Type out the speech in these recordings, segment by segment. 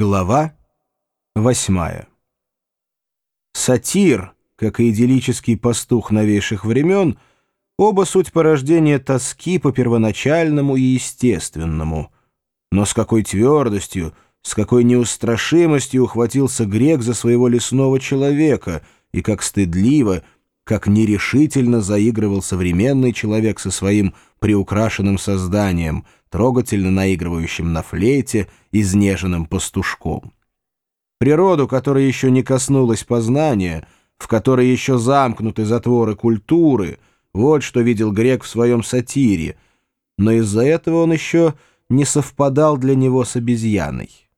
Глава восьмая. Сатир, как и идиллический пастух новейших времен, оба суть порождения тоски по первоначальному и естественному. Но с какой твердостью, с какой неустрашимостью ухватился грек за своего лесного человека, и как стыдливо, как нерешительно заигрывал современный человек со своим приукрашенным созданием — трогательно наигрывающим на флейте, изнеженным пастушком. Природу, которая еще не коснулась познания, в которой еще замкнуты затворы культуры, вот что видел грек в своем сатире, но из-за этого он еще не совпадал для него с обезьяной.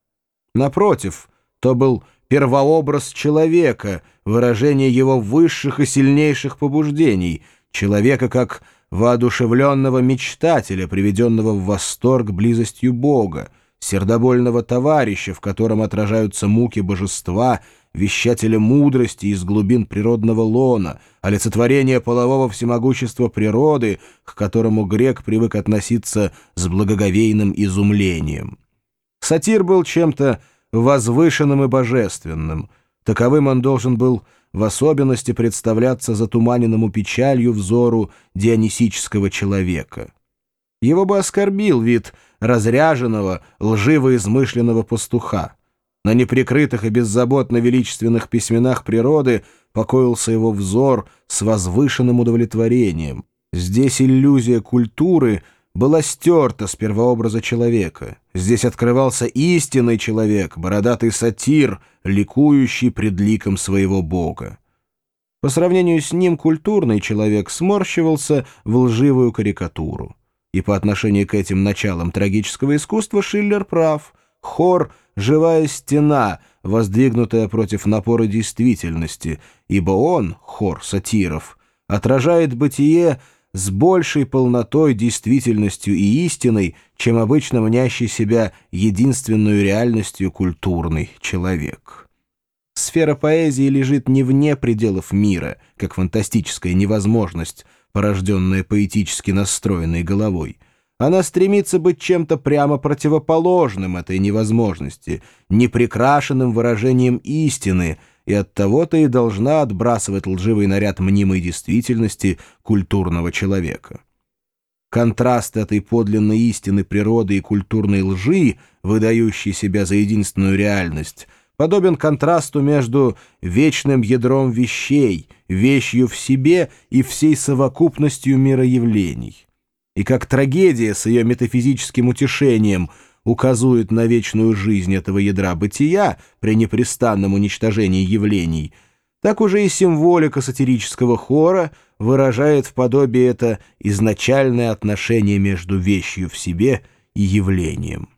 Напротив, то был первообраз человека, выражение его высших и сильнейших побуждений, человека как воодушевленного мечтателя, приведенного в восторг близостью Бога, сердобольного товарища, в котором отражаются муки божества, вещателя мудрости из глубин природного лона, олицетворение полового всемогущества природы, к которому грек привык относиться с благоговейным изумлением. Сатир был чем-то возвышенным и божественным. Таковым он должен был в особенности представляться затуманенному печалью взору дионисического человека. Его бы оскорбил вид разряженного, лживо-измышленного пастуха. На неприкрытых и беззаботно величественных письменах природы покоился его взор с возвышенным удовлетворением. Здесь иллюзия культуры — была стерта с первообраза человека. Здесь открывался истинный человек, бородатый сатир, ликующий пред ликом своего бога. По сравнению с ним культурный человек сморщивался в лживую карикатуру. И по отношению к этим началам трагического искусства Шиллер прав. Хор — живая стена, воздвигнутая против напора действительности, ибо он, хор сатиров, отражает бытие с большей полнотой, действительностью и истиной, чем обычно мнящий себя единственную реальностью культурный человек. Сфера поэзии лежит не вне пределов мира, как фантастическая невозможность, порожденная поэтически настроенной головой. Она стремится быть чем-то прямо противоположным этой невозможности, непрекрашенным выражением истины — и оттого-то и должна отбрасывать лживый наряд мнимой действительности культурного человека. Контраст этой подлинной истины природы и культурной лжи, выдающей себя за единственную реальность, подобен контрасту между вечным ядром вещей, вещью в себе и всей совокупностью мироявлений. И как трагедия с ее метафизическим утешением – указывают на вечную жизнь этого ядра бытия при непрестанном уничтожении явлений, так уже и символика сатирического хора выражает в подобие это изначальное отношение между вещью в себе и явлением.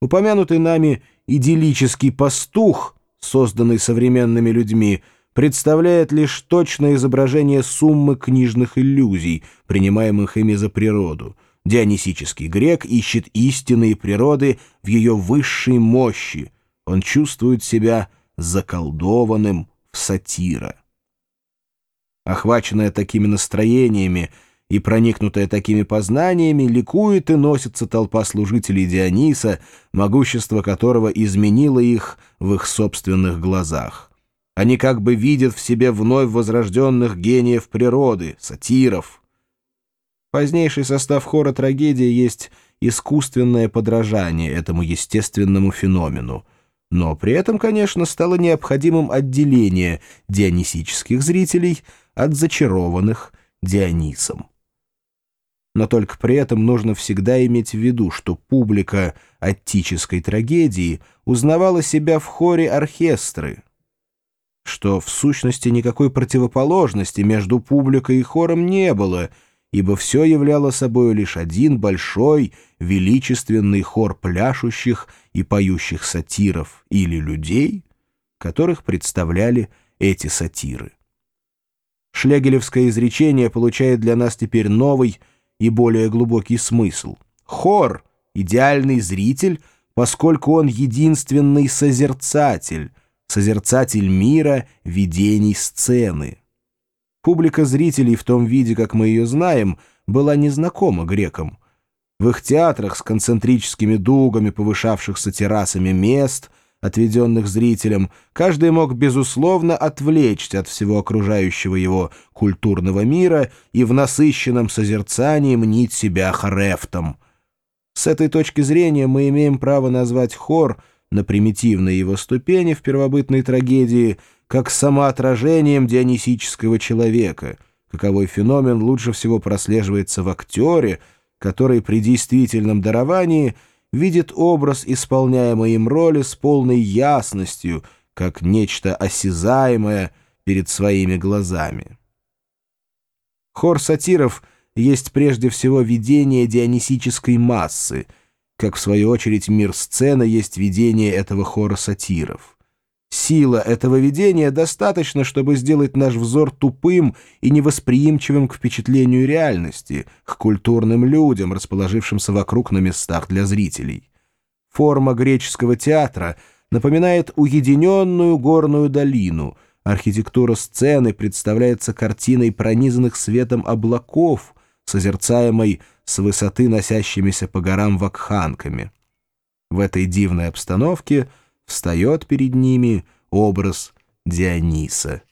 Упомянутый нами идиллический пастух, созданный современными людьми, представляет лишь точное изображение суммы книжных иллюзий, принимаемых ими за природу — Дионисический грек ищет истинные природы в ее высшей мощи. Он чувствует себя заколдованным в сатира. Охваченная такими настроениями и проникнутая такими познаниями, ликует и носится толпа служителей Диониса, могущество которого изменило их в их собственных глазах. Они как бы видят в себе вновь возрожденных гениев природы, сатиров, Позднейший состав хора трагедии есть искусственное подражание этому естественному феномену. Но при этом, конечно, стало необходимым отделение дионисических зрителей от зачарованных Дионисом. Но только при этом нужно всегда иметь в виду, что публика аттической трагедии узнавала себя в хоре оркестры, что в сущности никакой противоположности между публикой и хором не было — ибо все являло собой лишь один большой, величественный хор пляшущих и поющих сатиров или людей, которых представляли эти сатиры. Шлегелевское изречение получает для нас теперь новый и более глубокий смысл. Хор — идеальный зритель, поскольку он единственный созерцатель, созерцатель мира, видений сцены. Публика зрителей в том виде, как мы ее знаем, была незнакома грекам. в их театрах с концентрическими дугами повышавшихся террасами мест, отведенных зрителям, каждый мог, безусловно, отвлечься от всего окружающего его культурного мира и в насыщенном созерцании мнить себя хорефтом. С этой точки зрения мы имеем право назвать хор на примитивной его ступени в первобытной трагедии как самоотражением дионисического человека, каковой феномен лучше всего прослеживается в актере, который при действительном даровании видит образ исполняемой им роли с полной ясностью, как нечто осязаемое перед своими глазами. Хор сатиров есть прежде всего видение дионисической массы, как в свою очередь мир сцены есть видение этого хора сатиров. Сила этого видения достаточно, чтобы сделать наш взор тупым и невосприимчивым к впечатлению реальности, к культурным людям, расположившимся вокруг на местах для зрителей. Форма греческого театра напоминает уединенную горную долину. Архитектура сцены представляется картиной пронизанных светом облаков, созерцаемой с высоты носящимися по горам вакханками. В этой дивной обстановке – встает перед ними образ Диониса.